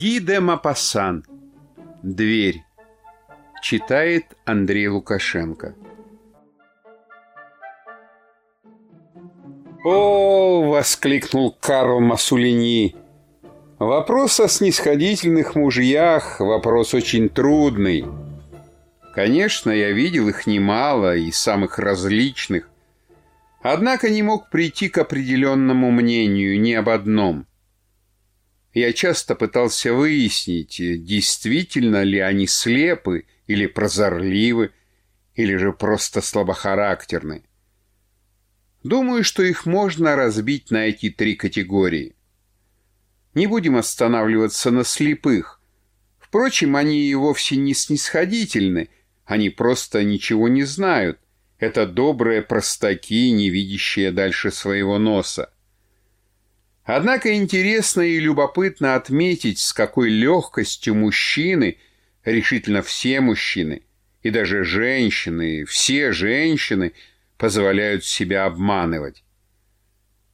Ги де Мапассан. Дверь. Читает Андрей Лукашенко. «О!» — воскликнул Карл Масулини. «Вопрос о снисходительных мужьях — вопрос очень трудный. Конечно, я видел их немало и самых различных, однако не мог прийти к определенному мнению ни об одном. Я часто пытался выяснить, действительно ли они слепы или прозорливы, или же просто слабохарактерны. Думаю, что их можно разбить на эти три категории. Не будем останавливаться на слепых. Впрочем, они и вовсе не снисходительны, они просто ничего не знают. Это добрые простаки, не видящие дальше своего носа. Однако интересно и любопытно отметить, с какой легкостью мужчины, решительно все мужчины, и даже женщины, все женщины позволяют себя обманывать.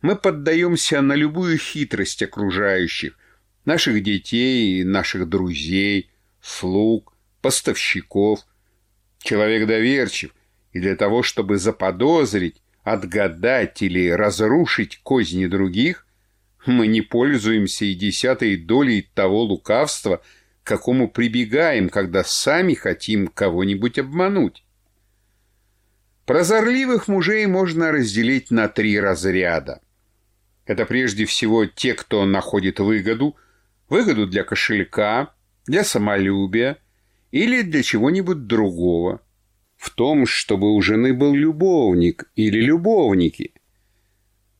Мы поддаемся на любую хитрость окружающих, наших детей, наших друзей, слуг, поставщиков. Человек доверчив, и для того, чтобы заподозрить, отгадать или разрушить козни других, мы не пользуемся и десятой долей того лукавства, к какому прибегаем, когда сами хотим кого-нибудь обмануть. Прозорливых мужей можно разделить на три разряда. Это прежде всего те, кто находит выгоду, выгоду для кошелька, для самолюбия или для чего-нибудь другого. В том, чтобы у жены был любовник или любовники –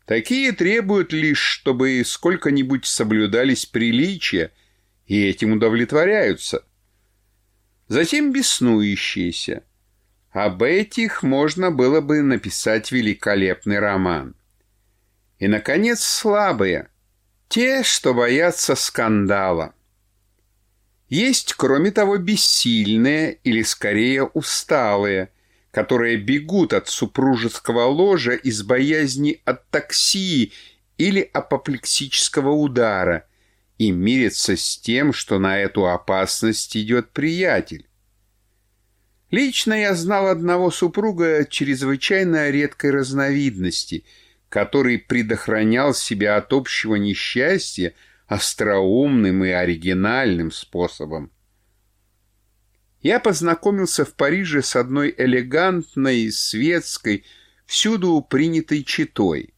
Такие требуют лишь, чтобы сколько-нибудь соблюдались приличия, и этим удовлетворяются. Затем беснующиеся. Об этих можно было бы написать великолепный роман. И, наконец, слабые. Те, что боятся скандала. Есть, кроме того, бессильные или, скорее, усталые, которые бегут от супружеского ложа из боязни от такси или апоплексического удара и мирятся с тем, что на эту опасность идет приятель. Лично я знал одного супруга чрезвычайно редкой разновидности, который предохранял себя от общего несчастья остроумным и оригинальным способом я познакомился в Париже с одной элегантной, светской, всюду принятой читой.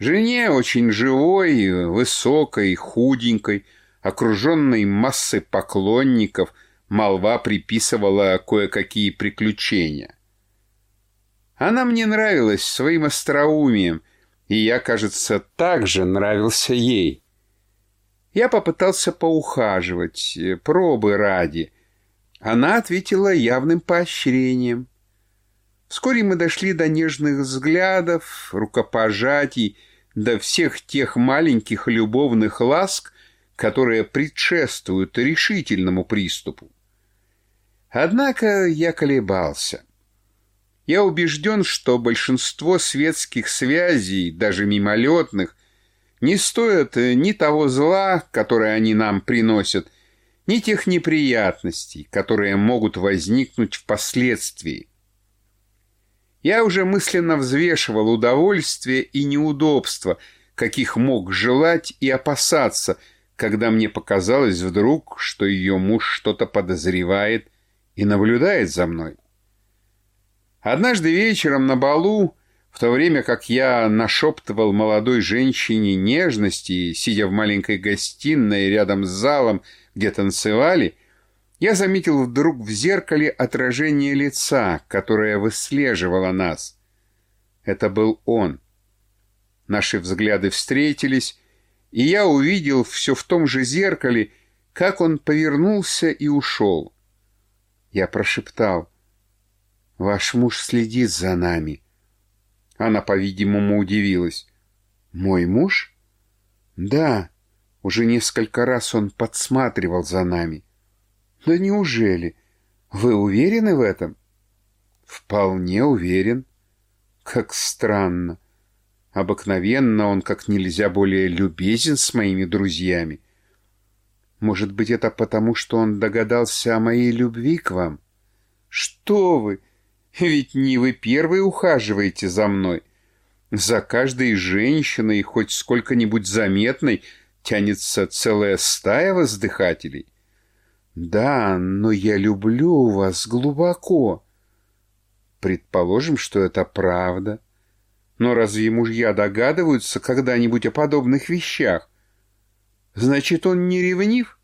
Жене очень живой, высокой, худенькой, окруженной массой поклонников, молва приписывала кое-какие приключения. Она мне нравилась своим остроумием, и я, кажется, также нравился ей. Я попытался поухаживать, пробы ради — она ответила явным поощрением. Вскоре мы дошли до нежных взглядов, рукопожатий, до всех тех маленьких любовных ласк, которые предшествуют решительному приступу. Однако я колебался. Я убежден, что большинство светских связей, даже мимолетных, не стоят ни того зла, которое они нам приносят, ни тех неприятностей, которые могут возникнуть впоследствии. Я уже мысленно взвешивал удовольствие и неудобства, каких мог желать и опасаться, когда мне показалось вдруг, что ее муж что-то подозревает и наблюдает за мной. Однажды вечером на балу, в то время как я нашептывал молодой женщине нежности, сидя в маленькой гостиной рядом с залом, где танцевали, я заметил вдруг в зеркале отражение лица, которое выслеживало нас. Это был он. Наши взгляды встретились, и я увидел все в том же зеркале, как он повернулся и ушел. Я прошептал, «Ваш муж следит за нами». Она, по-видимому, удивилась. «Мой муж?» «Да, уже несколько раз он подсматривал за нами. Да неужели? Вы уверены в этом? Вполне уверен. Как странно. Обыкновенно он как нельзя более любезен с моими друзьями. Может быть, это потому, что он догадался о моей любви к вам? Что вы! Ведь не вы первые ухаживаете за мной. За каждой женщиной, хоть сколько-нибудь заметной, тянется целая стая воздыхателей. Да, но я люблю вас глубоко. Предположим, что это правда. Но разве мужья догадываются когда-нибудь о подобных вещах? Значит, он не ревнив?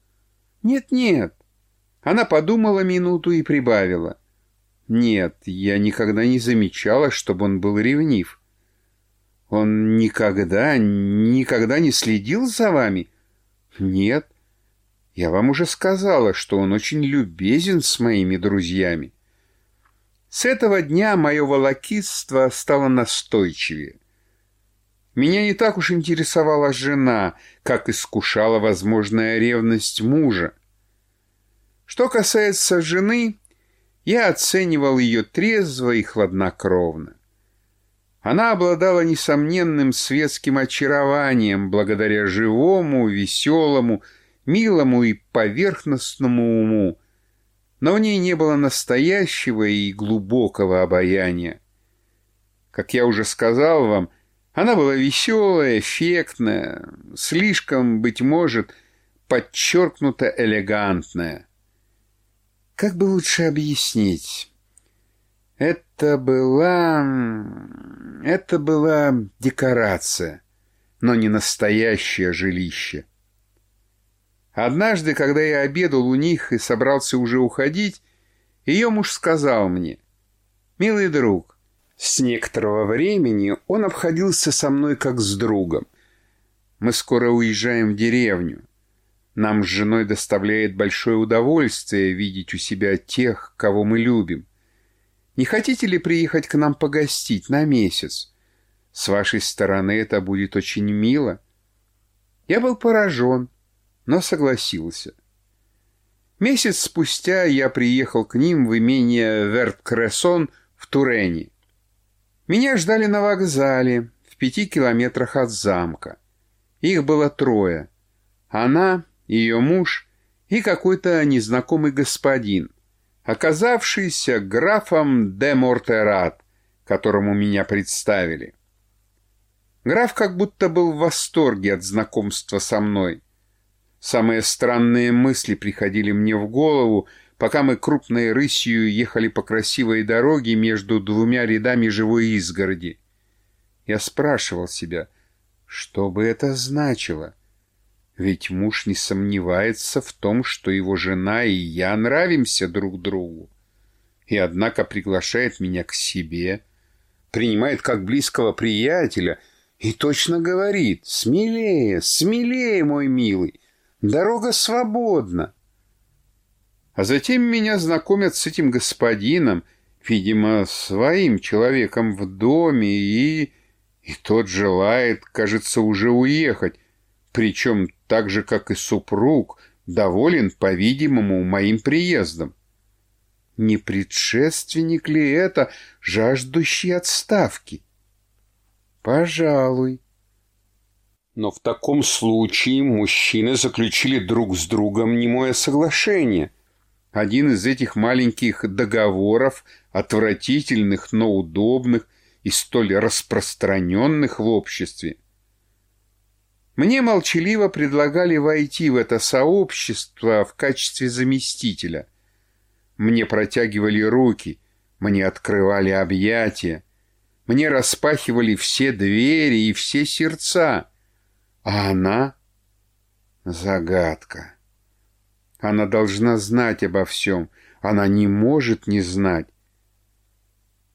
Нет-нет. Она подумала минуту и прибавила. Нет, я никогда не замечала, чтобы он был ревнив. Он никогда, никогда не следил за вами? Нет. Я вам уже сказала, что он очень любезен с моими друзьями. С этого дня мое волокитство стало настойчивее. Меня не так уж интересовала жена, как искушала возможная ревность мужа. Что касается жены, я оценивал ее трезво и хладнокровно. Она обладала несомненным светским очарованием благодаря живому, веселому, милому и поверхностному уму, но в ней не было настоящего и глубокого обаяния. Как я уже сказал вам, она была веселая, эффектная, слишком, быть может, подчеркнуто элегантная. Как бы лучше объяснить? Это была... Это была декорация, но не настоящее жилище. Однажды, когда я обедал у них и собрался уже уходить, ее муж сказал мне, «Милый друг, с некоторого времени он обходился со мной как с другом. Мы скоро уезжаем в деревню. Нам с женой доставляет большое удовольствие видеть у себя тех, кого мы любим. Не хотите ли приехать к нам погостить на месяц? С вашей стороны это будет очень мило. Я был поражен, но согласился. Месяц спустя я приехал к ним в имение Верт-Кресон в Турене. Меня ждали на вокзале, в пяти километрах от замка. Их было трое. Она, ее муж и какой-то незнакомый господин, оказавшийся графом де Мортерат, которому меня представили. Граф как будто был в восторге от знакомства со мной. Самые странные мысли приходили мне в голову, пока мы крупной рысью ехали по красивой дороге между двумя рядами живой изгороди. Я спрашивал себя, что бы это значило? Ведь муж не сомневается в том, что его жена и я нравимся друг другу. И однако приглашает меня к себе, принимает как близкого приятеля и точно говорит «Смелее, смелее, мой милый, дорога свободна». А затем меня знакомят с этим господином, видимо, своим человеком в доме, и... И тот желает, кажется, уже уехать, причем так же, как и супруг, доволен, по-видимому, моим приездом. Не предшественник ли это, жаждущий отставки? Пожалуй. Но в таком случае мужчины заключили друг с другом немое соглашение — один из этих маленьких договоров, отвратительных, но удобных и столь распространенных в обществе. Мне молчаливо предлагали войти в это сообщество в качестве заместителя. Мне протягивали руки, мне открывали объятия, мне распахивали все двери и все сердца. А она — загадка. Она должна знать обо всем. Она не может не знать.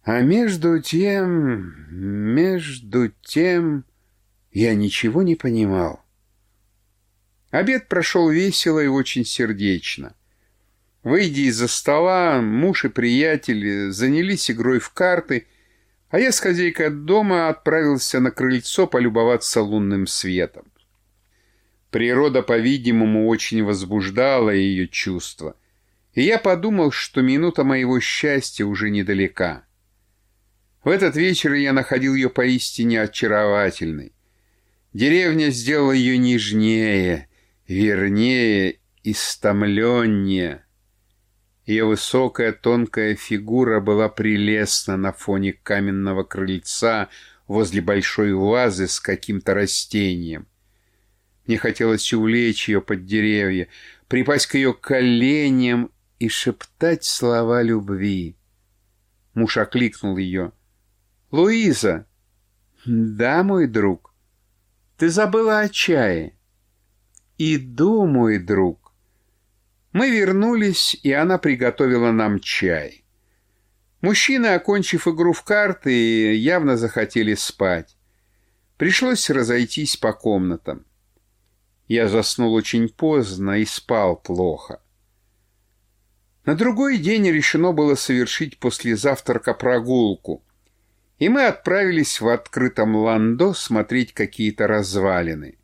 А между тем, между тем, я ничего не понимал. Обед прошел весело и очень сердечно. Выйдя из-за стола, муж и приятель занялись игрой в карты, а я с хозяйкой дома отправился на крыльцо полюбоваться лунным светом. Природа, по-видимому, очень возбуждала ее чувства, и я подумал, что минута моего счастья уже недалека. В этот вечер я находил ее поистине очаровательной. Деревня сделала ее нежнее, вернее истомленнее. Ее высокая тонкая фигура была прелестна на фоне каменного крыльца возле большой вазы с каким-то растением. Мне хотелось увлечь ее под деревья, припасть к ее коленям и шептать слова любви. Муж окликнул ее. «Луиза!» «Да, мой друг. Ты забыла о чае». «Иду, мой друг». Мы вернулись, и она приготовила нам чай. Мужчины, окончив игру в карты, явно захотели спать. Пришлось разойтись по комнатам. Я заснул очень поздно и спал плохо. На другой день решено было совершить после завтрака прогулку, и мы отправились в открытом ландо смотреть какие-то развалины.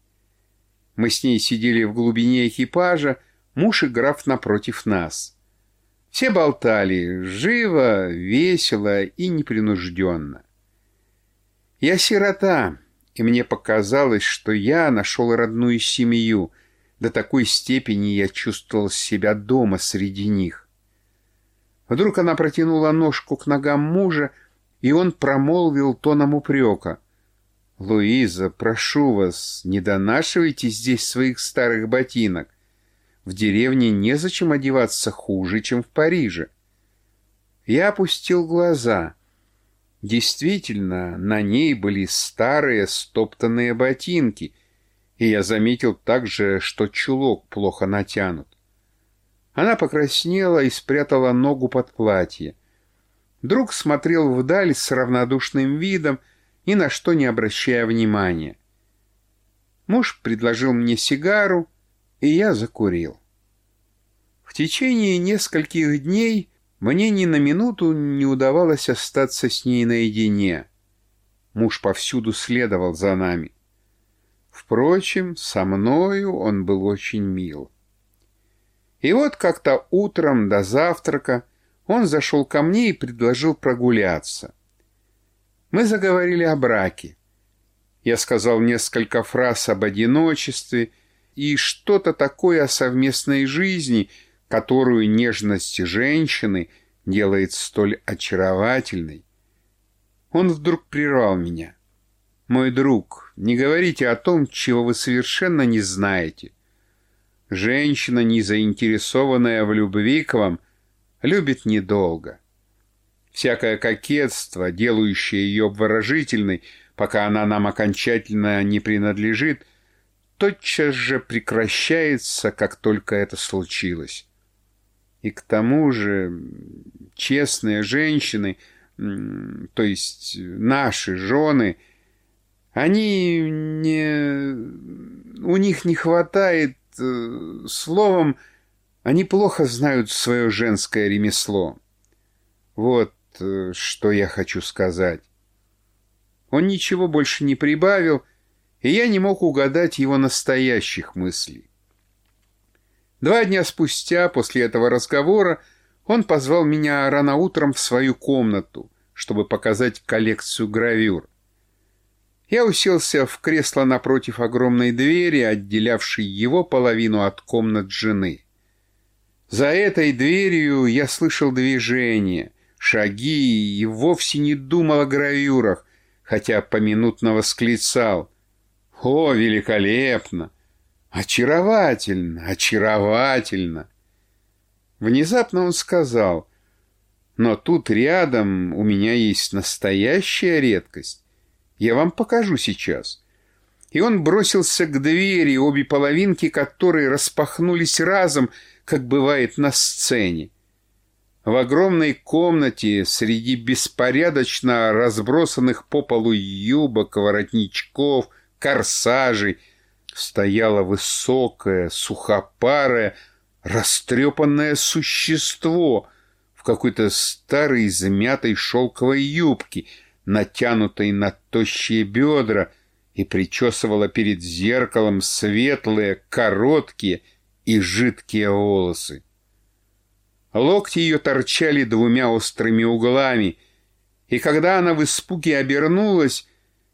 Мы с ней сидели в глубине экипажа, муж и граф напротив нас. Все болтали живо, весело и непринужденно. Я сирота, и мне показалось, что я нашел родную семью. До такой степени я чувствовал себя дома среди них. Вдруг она протянула ножку к ногам мужа, и он промолвил тоном упрека. «Луиза, прошу вас, не донашивайте здесь своих старых ботинок. В деревне незачем одеваться хуже, чем в Париже». Я опустил глаза — Действительно, на ней были старые стоптанные ботинки, и я заметил также, что чулок плохо натянут. Она покраснела и спрятала ногу под платье. Друг смотрел вдаль с равнодушным видом, ни на что не обращая внимания. Муж предложил мне сигару, и я закурил. В течение нескольких дней мне ни на минуту не удавалось остаться с ней наедине. Муж повсюду следовал за нами. Впрочем, со мною он был очень мил. И вот как-то утром до завтрака он зашел ко мне и предложил прогуляться. Мы заговорили о браке. Я сказал несколько фраз об одиночестве и что-то такое о совместной жизни — которую нежность женщины делает столь очаровательной, он вдруг прервал меня. «Мой друг, не говорите о том, чего вы совершенно не знаете. Женщина, не заинтересованная в любви к вам, любит недолго. Всякое кокетство, делающее ее обворожительной, пока она нам окончательно не принадлежит, тотчас же прекращается, как только это случилось. И к тому же честные женщины, то есть наши жены, они не... У них не хватает... Э, словом, они плохо знают свое женское ремесло. Вот э, что я хочу сказать. Он ничего больше не прибавил, и я не мог угадать его настоящих мыслей. Два дня спустя, после этого разговора, он позвал меня рано утром в свою комнату, чтобы показать коллекцию гравюр. Я уселся в кресло напротив огромной двери, отделявшей его половину от комнат жены. За этой дверью я слышал движение, шаги и вовсе не думал о гравюрах, хотя поминутно восклицал. «О, великолепно! Очаровательно, очаровательно. Внезапно он сказал, но тут рядом у меня есть настоящая редкость. Я вам покажу сейчас. И он бросился к двери, обе половинки которой распахнулись разом, как бывает на сцене. В огромной комнате среди беспорядочно разбросанных по полу юбок, воротничков, корсажей стояло высокое, сухопарое, растрепанное существо в какой-то старой измятой шелковой юбке, натянутой на тощие бедра, и причесывала перед зеркалом светлые, короткие и жидкие волосы. Локти ее торчали двумя острыми углами, и когда она в испуге обернулась,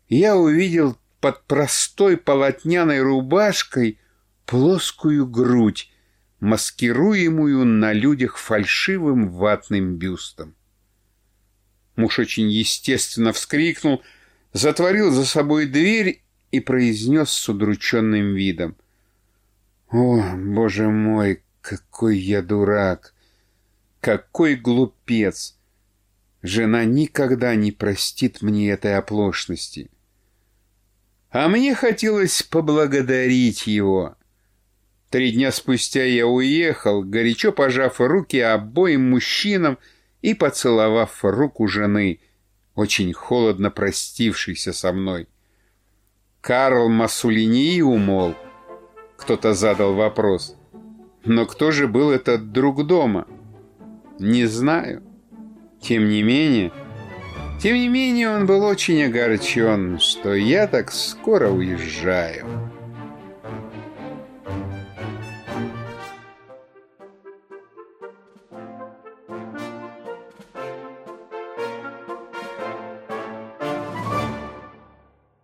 я увидел под простой полотняной рубашкой плоскую грудь, маскируемую на людях фальшивым ватным бюстом. Муж очень естественно вскрикнул, затворил за собой дверь и произнес с удрученным видом. «О, боже мой, какой я дурак! Какой глупец! Жена никогда не простит мне этой оплошности. А мне хотелось поблагодарить его. Три дня спустя я уехал, горячо пожав руки обоим мужчинам и поцеловав руку жены, очень холодно простившейся со мной. Карл Масулини умолк. Кто-то задал вопрос. Но кто же был этот друг дома? Не знаю. Тем не менее... Тем не менее, он был очень огорчен, что я так скоро уезжаю.